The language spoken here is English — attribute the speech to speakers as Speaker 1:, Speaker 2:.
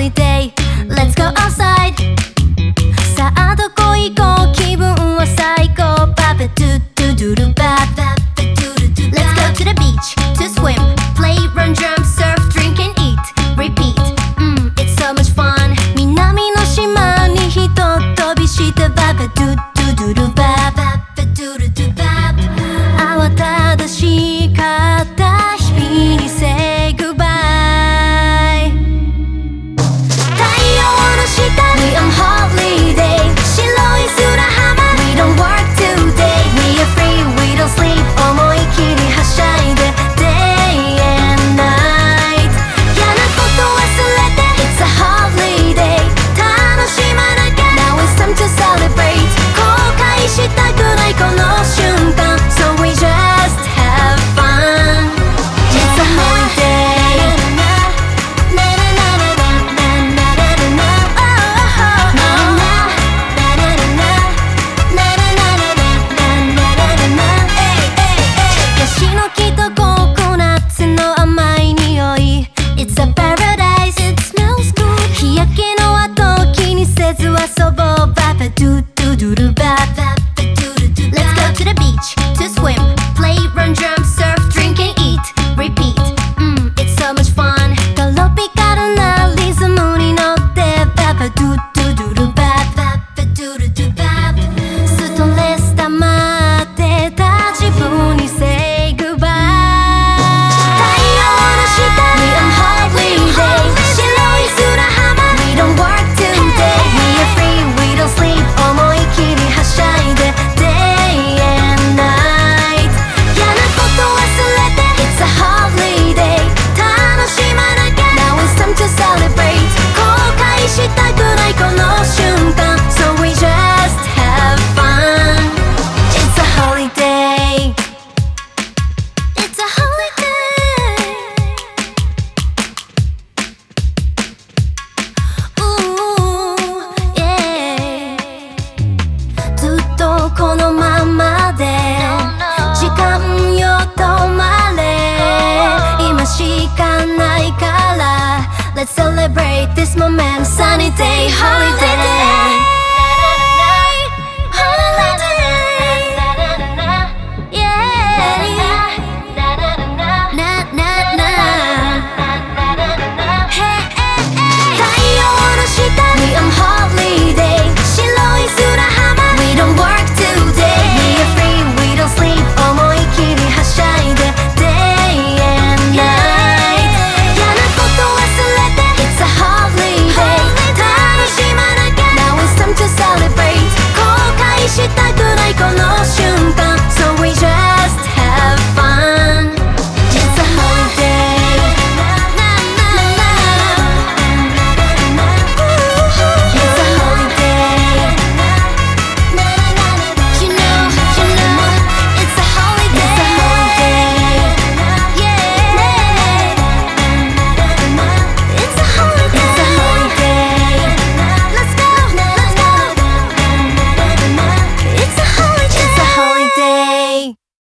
Speaker 1: holiday. Let's go outside. さあどこ行こう気分は最高バベドゥドゥドゥルババベドゥルドゥ Let's go to the beach to swim. Play run jump surf. Let's go to the beach to swim, play, run, jump. let's celebrate this moment. Sunny day, holiday.